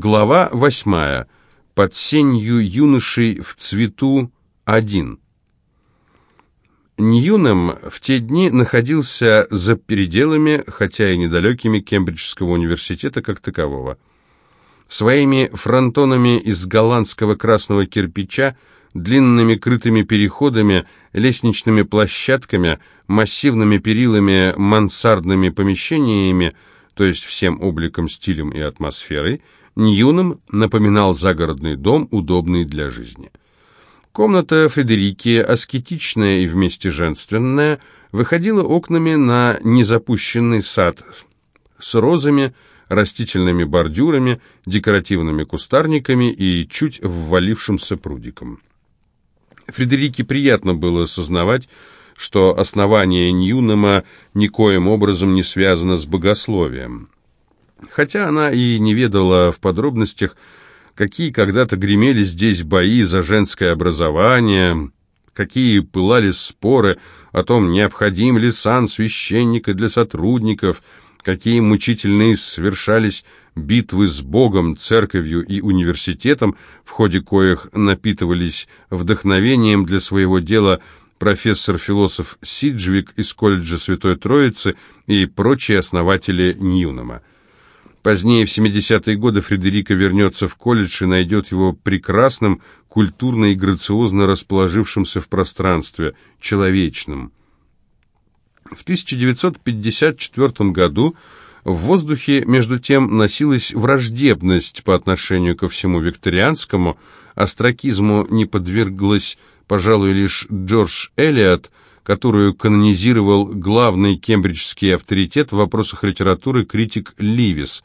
Глава восьмая. Под сенью юношей в цвету один. Ньюнем в те дни находился за пределами, хотя и недалекими, Кембриджского университета как такового. Своими фронтонами из голландского красного кирпича, длинными крытыми переходами, лестничными площадками, массивными перилами, мансардными помещениями, то есть всем обликом, стилем и атмосферой, Ньюном напоминал загородный дом, удобный для жизни. Комната Фредерики, аскетичная и вместе женственная, выходила окнами на незапущенный сад с розами, растительными бордюрами, декоративными кустарниками и чуть ввалившимся прудиком. Фредерике приятно было осознавать, что основание Ньюнема никоим образом не связано с богословием. Хотя она и не ведала в подробностях, какие когда-то гремели здесь бои за женское образование, какие пылали споры о том, необходим ли сан священника для сотрудников, какие мучительные совершались битвы с Богом, церковью и университетом, в ходе коих напитывались вдохновением для своего дела профессор-философ Сиджвик из колледжа Святой Троицы и прочие основатели Ньюнема. Позднее, в 70-е годы, Фредерика вернется в колледж и найдет его прекрасным, культурно и грациозно расположившимся в пространстве, человечным. В 1954 году в воздухе, между тем, носилась враждебность по отношению ко всему викторианскому, астракизму не подверглась, пожалуй, лишь Джордж Элиот – которую канонизировал главный кембриджский авторитет в вопросах литературы критик Ливис,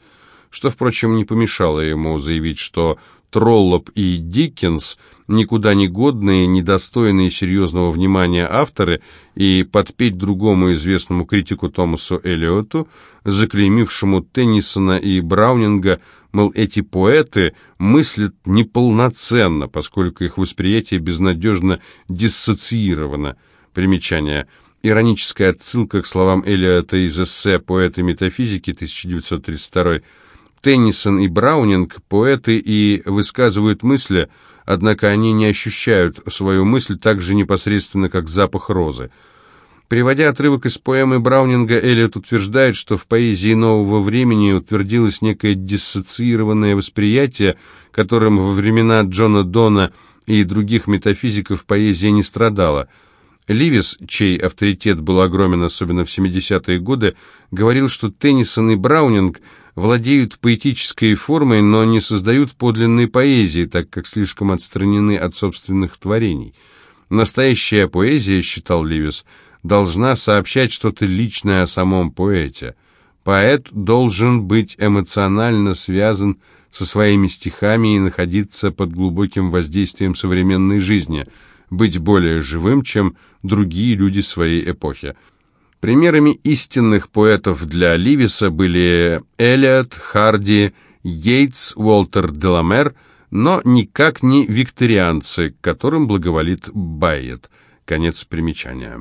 что, впрочем, не помешало ему заявить, что Троллоп и Диккенс никуда не годные, недостойные серьезного внимания авторы, и подпеть другому известному критику Томасу Эллиоту, заклеймившему Теннисона и Браунинга, мол, эти поэты мыслят неполноценно, поскольку их восприятие безнадежно диссоциировано – Примечание. Ироническая отсылка к словам Элиота из эссе «Поэты метафизики» 1932 Теннисон и Браунинг – поэты и высказывают мысли, однако они не ощущают свою мысль так же непосредственно, как запах розы. Приводя отрывок из поэмы Браунинга, Эллиот утверждает, что в поэзии нового времени утвердилось некое диссоциированное восприятие, которым во времена Джона Дона и других метафизиков поэзия не страдала – Ливис, чей авторитет был огромен, особенно в 70-е годы, говорил, что Теннисон и Браунинг владеют поэтической формой, но не создают подлинной поэзии, так как слишком отстранены от собственных творений. Настоящая поэзия, считал Ливис, должна сообщать что-то личное о самом поэте. Поэт должен быть эмоционально связан со своими стихами и находиться под глубоким воздействием современной жизни – быть более живым, чем другие люди своей эпохи. Примерами истинных поэтов для Ливиса были Элиот, Харди, Йейтс, Уолтер Деламер, но никак не викторианцы, которым благоволит Байет. Конец примечания.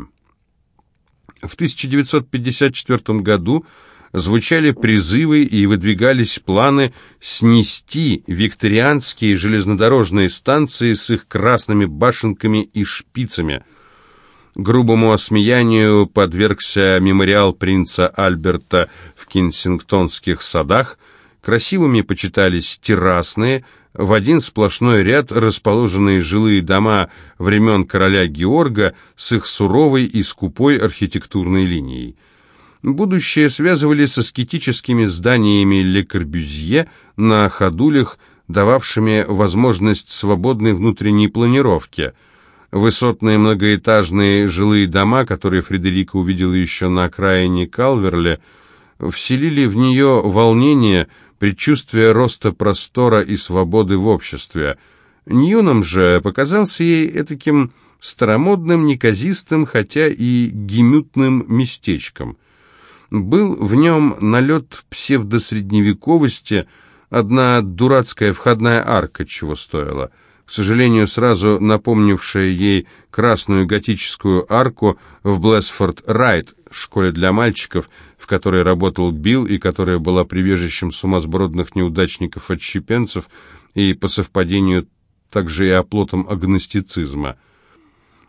В 1954 году звучали призывы и выдвигались планы снести викторианские железнодорожные станции с их красными башенками и шпицами. Грубому осмеянию подвергся мемориал принца Альберта в Кенсингтонских садах, красивыми почитались террасные, в один сплошной ряд расположенные жилые дома времен короля Георга с их суровой и скупой архитектурной линией. Будущее связывали с аскетическими зданиями Ле Корбюзье на ходулях, дававшими возможность свободной внутренней планировки. Высотные многоэтажные жилые дома, которые Фредерика увидела еще на окраине Калверле, вселили в нее волнение, предчувствие роста простора и свободы в обществе. Ньюном же показался ей этаким старомодным, неказистым, хотя и гемютным местечком – был в нем налет псевдосредневековости, одна дурацкая входная арка чего стоила. К сожалению, сразу напомнившая ей красную готическую арку в Блэсфорд-Райт, школе для мальчиков, в которой работал Билл и которая была прибежищем сумасбродных неудачников-отщепенцев и, по совпадению, также и оплотом агностицизма.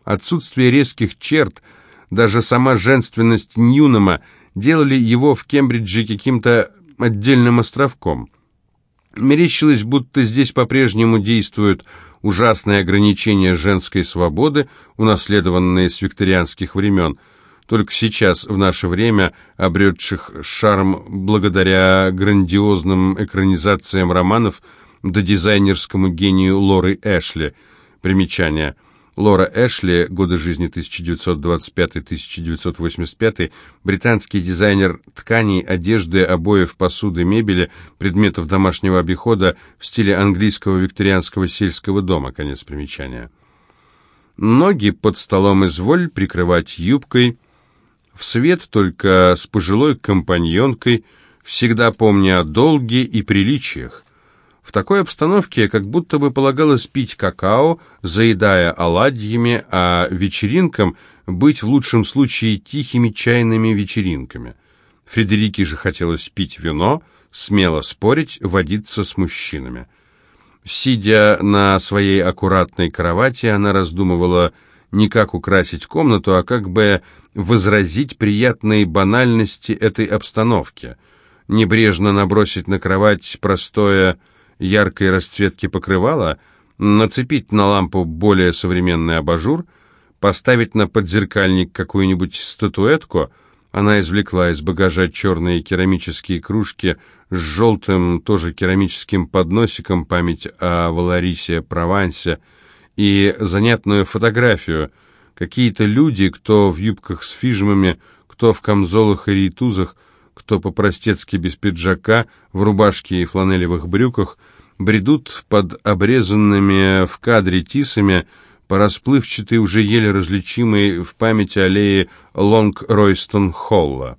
Отсутствие резких черт, даже сама женственность Ньюнема делали его в Кембридже каким-то отдельным островком. Мерещилось, будто здесь по-прежнему действуют ужасные ограничения женской свободы, унаследованные с викторианских времен, только сейчас, в наше время, обретших шарм благодаря грандиозным экранизациям романов да дизайнерскому гению Лоры Эшли. Примечание – Лора Эшли, годы жизни 1925-1985, британский дизайнер тканей, одежды, обоев, посуды, мебели, предметов домашнего обихода в стиле английского викторианского сельского дома. Конец примечания. Ноги под столом изволь прикрывать юбкой, в свет только с пожилой компаньонкой, всегда помня о долге и приличиях. В такой обстановке как будто бы полагалось пить какао, заедая оладьями, а вечеринкам быть в лучшем случае тихими чайными вечеринками. Фредерике же хотелось пить вино, смело спорить, водиться с мужчинами. Сидя на своей аккуратной кровати, она раздумывала не как украсить комнату, а как бы возразить приятные банальности этой обстановки. Небрежно набросить на кровать простое яркой расцветки покрывала, нацепить на лампу более современный абажур, поставить на подзеркальник какую-нибудь статуэтку, она извлекла из багажа черные керамические кружки с желтым, тоже керамическим подносиком, память о Валарисе Провансе, и занятную фотографию. Какие-то люди, кто в юбках с фижмами, кто в камзолах и рейтузах, кто по-простецки без пиджака, в рубашке и фланелевых брюках, бредут под обрезанными в кадре тисами по расплывчатой, уже еле различимой в памяти аллее Лонг-Ройстон-Холла.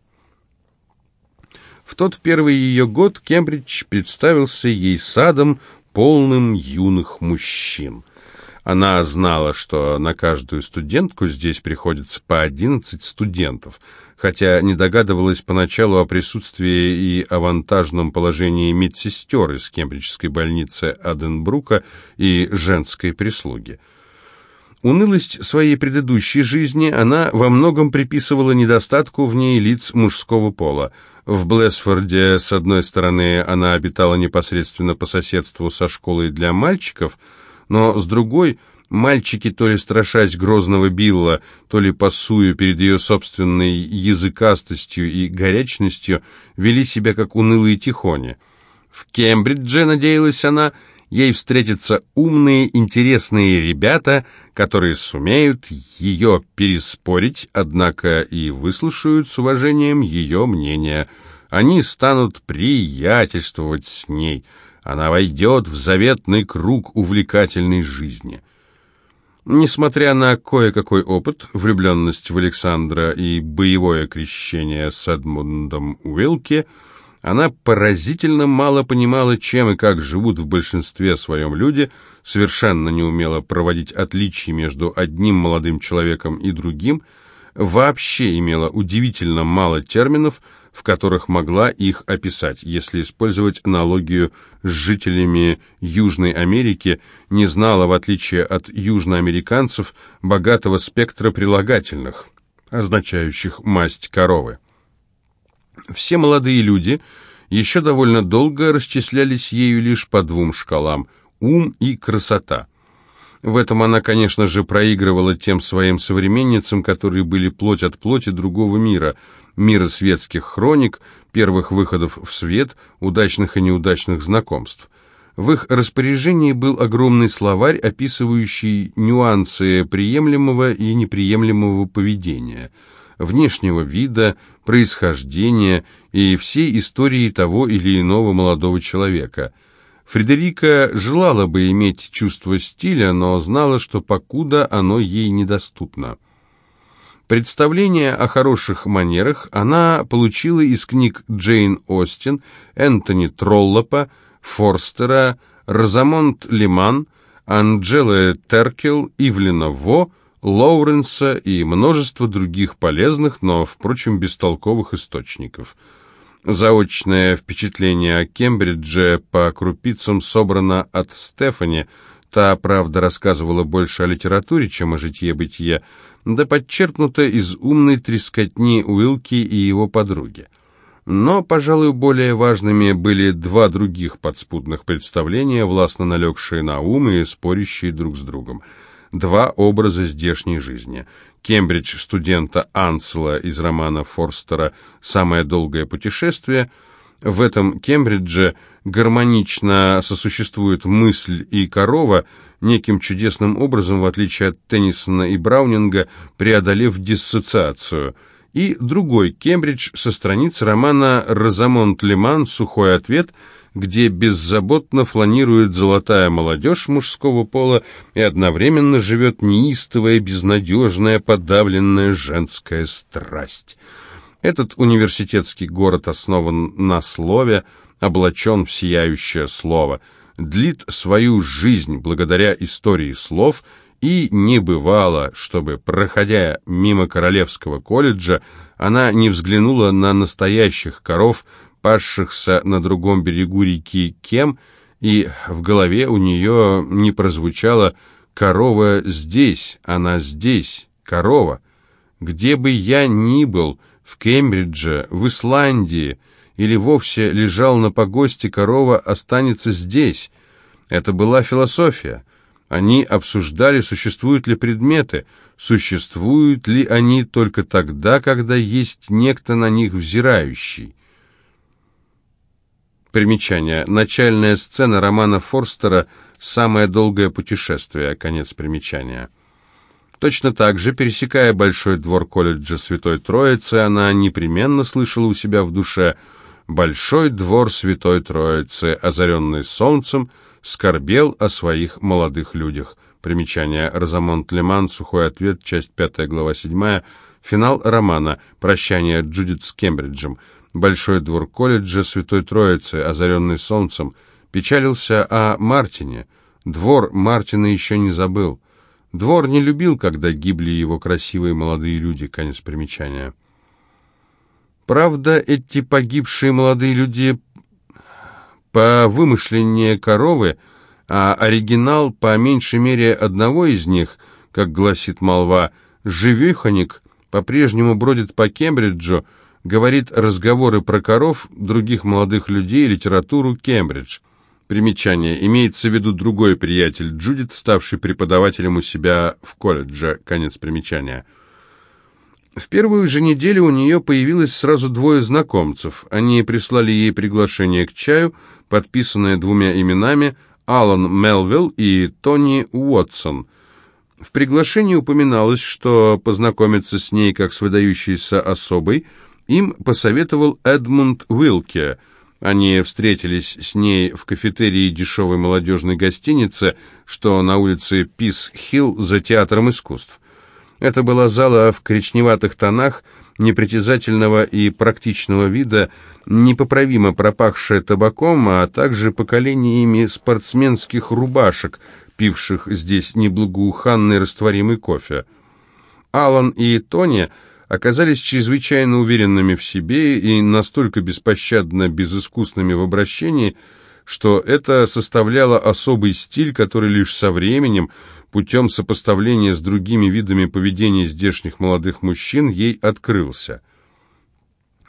В тот первый ее год Кембридж представился ей садом, полным юных мужчин. Она знала, что на каждую студентку здесь приходится по одиннадцать студентов – хотя не догадывалась поначалу о присутствии и авантажном положении медсестер из Кембриджской больницы Аденбрука и женской прислуги. Унылость своей предыдущей жизни она во многом приписывала недостатку в ней лиц мужского пола. В Блэсфорде, с одной стороны, она обитала непосредственно по соседству со школой для мальчиков, но с другой – Мальчики, то ли страшась грозного Билла, то ли пасую перед ее собственной языкастостью и горячностью, вели себя как унылые тихони. В Кембридже, надеялась она, ей встретятся умные, интересные ребята, которые сумеют ее переспорить, однако и выслушают с уважением ее мнение. Они станут приятельствовать с ней. Она войдет в заветный круг увлекательной жизни. Несмотря на кое-какой опыт, влюбленность в Александра и боевое крещение с Эдмундом Уилки, она поразительно мало понимала, чем и как живут в большинстве своем люди, совершенно не умела проводить отличий между одним молодым человеком и другим, вообще имела удивительно мало терминов, в которых могла их описать, если использовать аналогию с жителями Южной Америки, не знала, в отличие от южноамериканцев, богатого спектра прилагательных, означающих масть коровы. Все молодые люди еще довольно долго расчислялись ею лишь по двум шкалам – ум и красота. В этом она, конечно же, проигрывала тем своим современницам, которые были плоть от плоти другого мира – мира светских хроник, первых выходов в свет, удачных и неудачных знакомств. В их распоряжении был огромный словарь, описывающий нюансы приемлемого и неприемлемого поведения, внешнего вида, происхождения и всей истории того или иного молодого человека. Фредерика желала бы иметь чувство стиля, но знала, что покуда оно ей недоступно. Представление о хороших манерах она получила из книг Джейн Остин, Энтони Троллопа, Форстера, Розамонт Лиман, Анджелы Теркел, Ивлина Во, Лоуренса и множество других полезных, но, впрочем, бестолковых источников. Заочное впечатление о Кембридже по крупицам собрано от Стефани, та, правда, рассказывала больше о литературе, чем о житье-бытие, да подчеркнуто из умной трескотни Уилки и его подруги. Но, пожалуй, более важными были два других подспудных представления, властно налегшие на ум и спорящие друг с другом – два образа здешней жизни. Кембридж студента Ансела из романа Форстера «Самое долгое путешествие». В этом Кембридже гармонично сосуществует мысль и корова, неким чудесным образом, в отличие от Теннисона и Браунинга, преодолев диссоциацию. И другой Кембридж со страниц романа «Розамонт Лиман. Сухой ответ», где беззаботно фланирует золотая молодежь мужского пола и одновременно живет неистовая, безнадежная, подавленная женская страсть. Этот университетский город основан на слове, облачен в сияющее слово, длит свою жизнь благодаря истории слов, и не бывало, чтобы, проходя мимо Королевского колледжа, она не взглянула на настоящих коров, пасшихся на другом берегу реки Кем, и в голове у нее не прозвучало «корова здесь, она здесь, корова». Где бы я ни был, в Кембридже, в Исландии, или вовсе лежал на погосте, корова останется здесь. Это была философия. Они обсуждали, существуют ли предметы, существуют ли они только тогда, когда есть некто на них взирающий. Примечание. Начальная сцена романа Форстера «Самое долгое путешествие». Конец примечания. Точно так же, пересекая большой двор колледжа Святой Троицы, она непременно слышала у себя в душе «Большой двор Святой Троицы, озаренный солнцем, скорбел о своих молодых людях». Примечание. Розамонт Леман, сухой ответ, часть 5, глава 7, финал романа «Прощание Джудит с Кембриджем». Большой двор колледжа Святой Троицы, озаренный солнцем, печалился о Мартине. Двор Мартина еще не забыл. Двор не любил, когда гибли его красивые молодые люди. Конец примечания. Правда, эти погибшие молодые люди по вымышленнее коровы, а оригинал по меньшей мере одного из них, как гласит молва, живеханик, по-прежнему бродит по Кембриджу, говорит разговоры про коров, других молодых людей, литературу, Кембридж. Примечание. Имеется в виду другой приятель Джудит, ставший преподавателем у себя в колледже. Конец примечания. В первую же неделю у нее появилось сразу двое знакомцев. Они прислали ей приглашение к чаю, подписанное двумя именами Алан Мелвилл и Тони Уотсон. В приглашении упоминалось, что познакомиться с ней как с выдающейся особой – им посоветовал Эдмунд Уилке. Они встретились с ней в кафетерии дешевой молодежной гостиницы, что на улице Пис-Хилл за театром искусств. Это была зала в коричневатых тонах, непритязательного и практичного вида, непоправимо пропахшая табаком, а также поколениями спортсменских рубашек, пивших здесь неблагоуханный растворимый кофе. Алан и Тони – оказались чрезвычайно уверенными в себе и настолько беспощадно безыскусными в обращении, что это составляло особый стиль, который лишь со временем, путем сопоставления с другими видами поведения здешних молодых мужчин, ей открылся.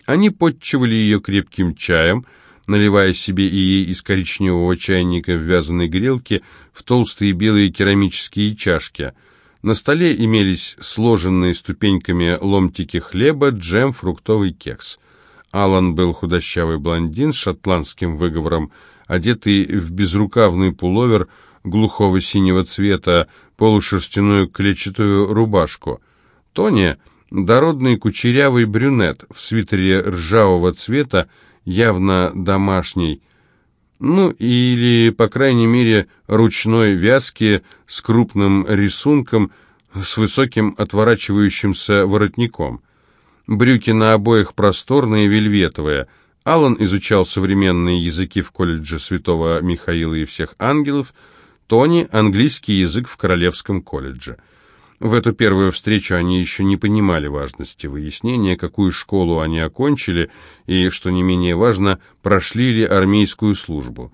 Они подчивали ее крепким чаем, наливая себе и ей из коричневого чайника в вязаной грелке в толстые белые керамические чашки – на столе имелись сложенные ступеньками ломтики хлеба, джем, фруктовый кекс. Алан был худощавый блондин с шотландским выговором, одетый в безрукавный пуловер глухого синего цвета, полушерстяную клетчатую рубашку. Тони — дородный кучерявый брюнет в свитере ржавого цвета, явно домашний, ну, или, по крайней мере, ручной вязки с крупным рисунком, с высоким отворачивающимся воротником. Брюки на обоих просторные, вельветовые. Алан изучал современные языки в колледже Святого Михаила и всех ангелов, Тони – английский язык в Королевском колледже. В эту первую встречу они еще не понимали важности выяснения, какую школу они окончили, и, что не менее важно, прошли ли армейскую службу.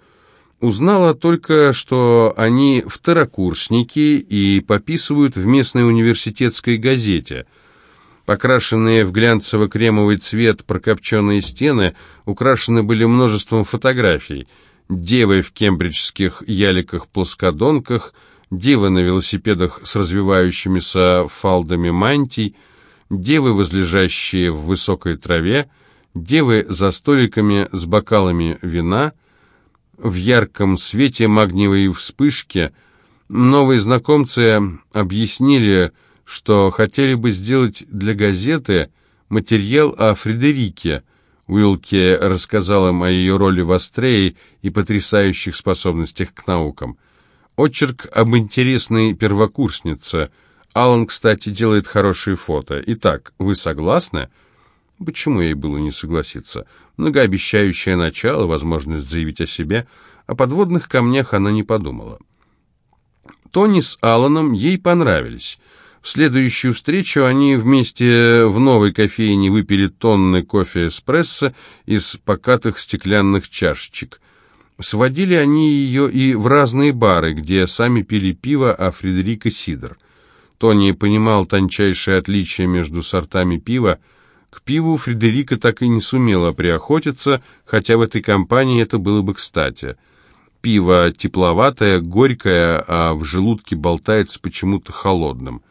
Узнала только, что они второкурсники и пописывают в местной университетской газете. Покрашенные в глянцево-кремовый цвет прокопченные стены украшены были множеством фотографий. Девы в кембриджских яликах-плоскодонках – девы на велосипедах с развивающимися фалдами мантий, девы, возлежащие в высокой траве, девы за столиками с бокалами вина, в ярком свете магниевой вспышки. Новые знакомцы объяснили, что хотели бы сделать для газеты материал о Фредерике. Уилке рассказал им о ее роли в Астрее и потрясающих способностях к наукам. Очерк об интересной первокурснице. Алан, кстати, делает хорошие фото. Итак, вы согласны? Почему ей было не согласиться? Многообещающее начало, возможность заявить о себе. О подводных камнях она не подумала. Тони с Аланом ей понравились. В следующую встречу они вместе в новой кофейне выпили тонны кофе-эспрессо из покатых стеклянных чашечек. Сводили они ее и в разные бары, где сами пили пиво, а Фредерика сидр. Тони понимал тончайшее отличие между сортами пива. К пиву Фредерика так и не сумела приохотиться, хотя в этой компании это было бы кстати. Пиво тепловатое, горькое, а в желудке болтается почему-то холодным.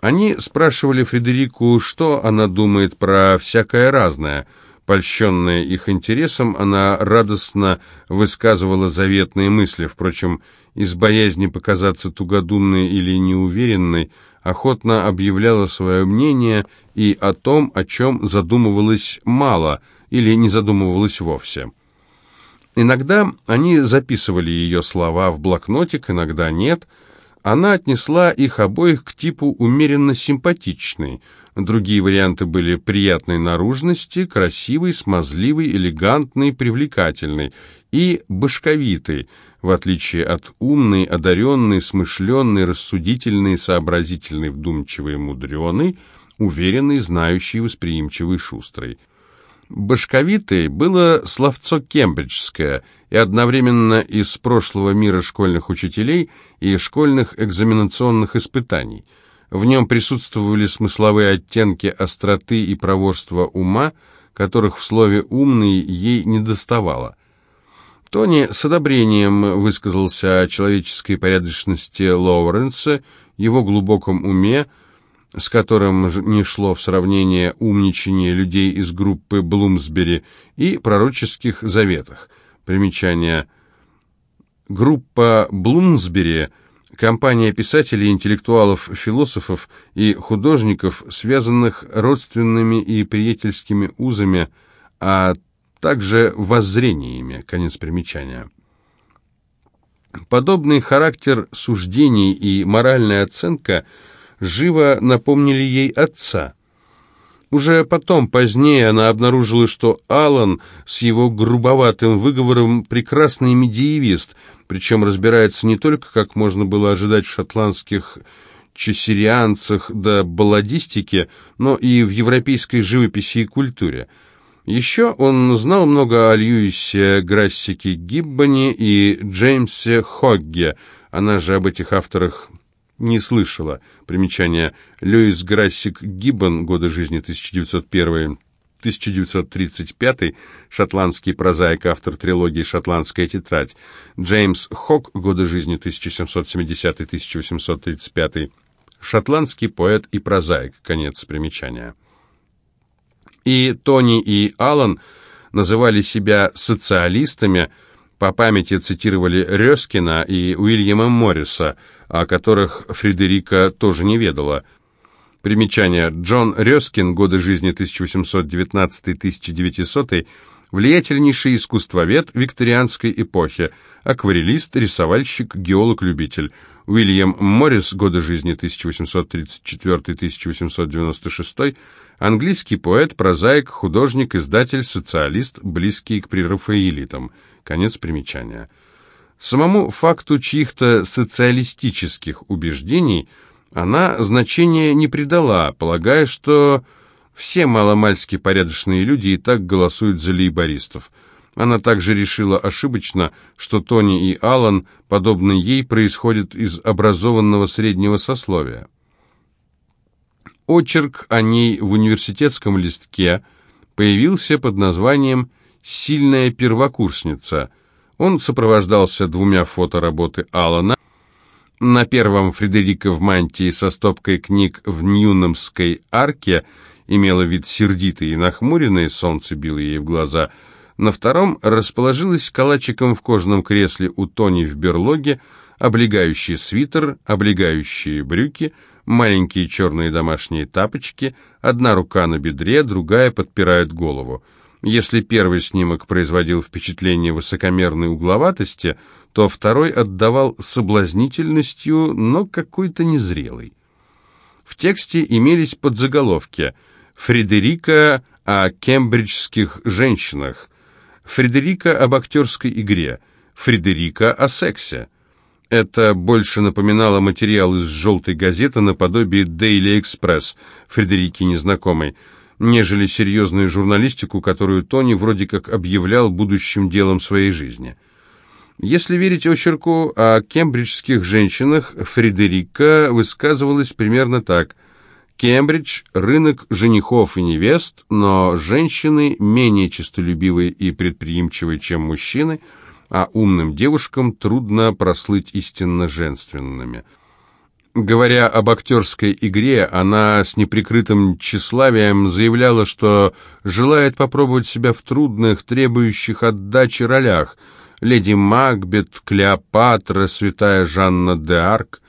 Они спрашивали Фредерику, что она думает про всякое разное – Польщенная их интересом, она радостно высказывала заветные мысли, впрочем, из боязни показаться тугодумной или неуверенной, охотно объявляла свое мнение и о том, о чем задумывалась мало или не задумывалась вовсе. Иногда они записывали ее слова в блокнотик, иногда нет. Она отнесла их обоих к типу умеренно симпатичной – Другие варианты были приятной наружности, красивой, смазливой, элегантной, привлекательной и башковитой, в отличие от умной, одаренной, смышленной, рассудительной, сообразительной, вдумчивой, мудреной, уверенной, знающей, восприимчивой, шустрой. Башковитой было словцо кембриджское и одновременно из прошлого мира школьных учителей и школьных экзаменационных испытаний – в нем присутствовали смысловые оттенки остроты и проворства ума, которых в слове «умный» ей не доставало. Тони с одобрением высказался о человеческой порядочности Лоуренса, его глубоком уме, с которым не шло в сравнение умничание людей из группы Блумсбери, и пророческих заветах. Примечание. Группа Блумсбери – компания писателей, интеллектуалов, философов и художников, связанных родственными и приятельскими узами, а также воззрениями. Конец примечания. Подобный характер суждений и моральная оценка живо напомнили ей отца. Уже потом, позднее, она обнаружила, что Алан с его грубоватым выговором прекрасный медиевист – причем разбирается не только, как можно было ожидать в шотландских чесерианцах да балладистике, но и в европейской живописи и культуре. Еще он знал много о Льюисе Грассике Гиббоне и Джеймсе Хогге, она же об этих авторах не слышала. Примечание. Льюис Грассик Гиббон, годы жизни 1901 1935, шотландский прозаик, автор трилогии «Шотландская тетрадь», Джеймс Хок, годы жизни 1770-1835, шотландский поэт и прозаик, конец примечания. И Тони, и Аллан называли себя социалистами, по памяти цитировали Рёскина и Уильяма Морриса, о которых Фредерика тоже не ведала – Примечание. Джон Рёскин, годы жизни 1819-1900, влиятельнейший искусствовед викторианской эпохи, акварелист, рисовальщик, геолог-любитель. Уильям Моррис, годы жизни 1834-1896, английский поэт, прозаик, художник, издатель, социалист, близкий к прерафаэлитам. Конец примечания. Самому факту чьих-то социалистических убеждений – Она значения не придала, полагая, что все маломальски порядочные люди и так голосуют за лейбористов. Она также решила ошибочно, что Тони и Алан, подобно ей, происходят из образованного среднего сословия. Очерк о ней в университетском листке появился под названием «Сильная первокурсница». Он сопровождался двумя фото работы Алана. На первом Фредерика в мантии со стопкой книг в Ньюнамской арке имела вид сердитый и нахмуренный, солнце било ей в глаза. На втором расположилась калачиком в кожаном кресле у Тони в берлоге, облегающий свитер, облегающие брюки, маленькие черные домашние тапочки, одна рука на бедре, другая подпирает голову. Если первый снимок производил впечатление высокомерной угловатости, то второй отдавал соблазнительностью, но какой-то незрелой. В тексте имелись подзаголовки «Фредерика о кембриджских женщинах», «Фредерика об актерской игре», «Фредерика о сексе». Это больше напоминало материал из желтой газеты наподобие Daily Express, Фредерики незнакомой, нежели серьезную журналистику, которую Тони вроде как объявлял будущим делом своей жизни. Если верить очерку о кембриджских женщинах, Фредерика высказывалась примерно так. Кембридж – рынок женихов и невест, но женщины менее честолюбивые и предприимчивые, чем мужчины, а умным девушкам трудно прослыть истинно женственными – Говоря об актерской игре, она с неприкрытым тщеславием заявляла, что желает попробовать себя в трудных, требующих отдачи ролях. Леди Макбет, Клеопатра, святая Жанна де Арк.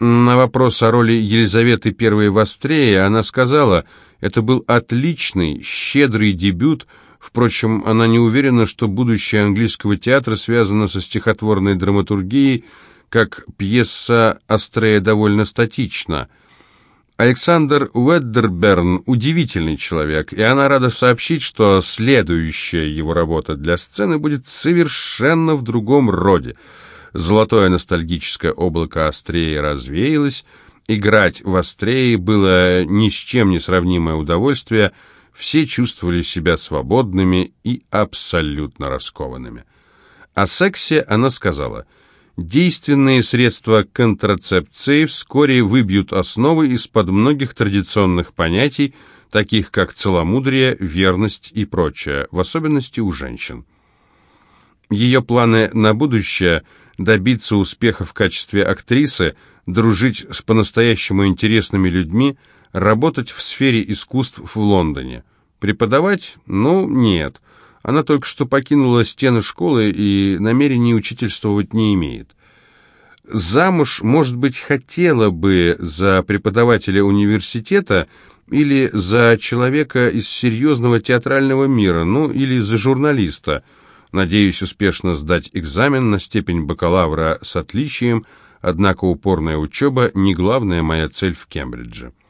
На вопрос о роли Елизаветы I в Астрее она сказала, это был отличный, щедрый дебют, Впрочем, она не уверена, что будущее английского театра связано со стихотворной драматургией, как пьеса Астрея довольно статична. Александр Уэддерберн – удивительный человек, и она рада сообщить, что следующая его работа для сцены будет совершенно в другом роде. Золотое ностальгическое облако Астреи развеялось, играть в Астрее было ни с чем не сравнимое удовольствие, все чувствовали себя свободными и абсолютно раскованными. О сексе она сказала – действенные средства контрацепции вскоре выбьют основы из-под многих традиционных понятий, таких как целомудрие, верность и прочее, в особенности у женщин. Ее планы на будущее – добиться успеха в качестве актрисы, дружить с по-настоящему интересными людьми, работать в сфере искусств в Лондоне. Преподавать? Ну, нет. Она только что покинула стены школы и намерений учительствовать не имеет. Замуж, может быть, хотела бы за преподавателя университета или за человека из серьезного театрального мира, ну или за журналиста. Надеюсь успешно сдать экзамен на степень бакалавра с отличием, однако упорная учеба не главная моя цель в Кембридже.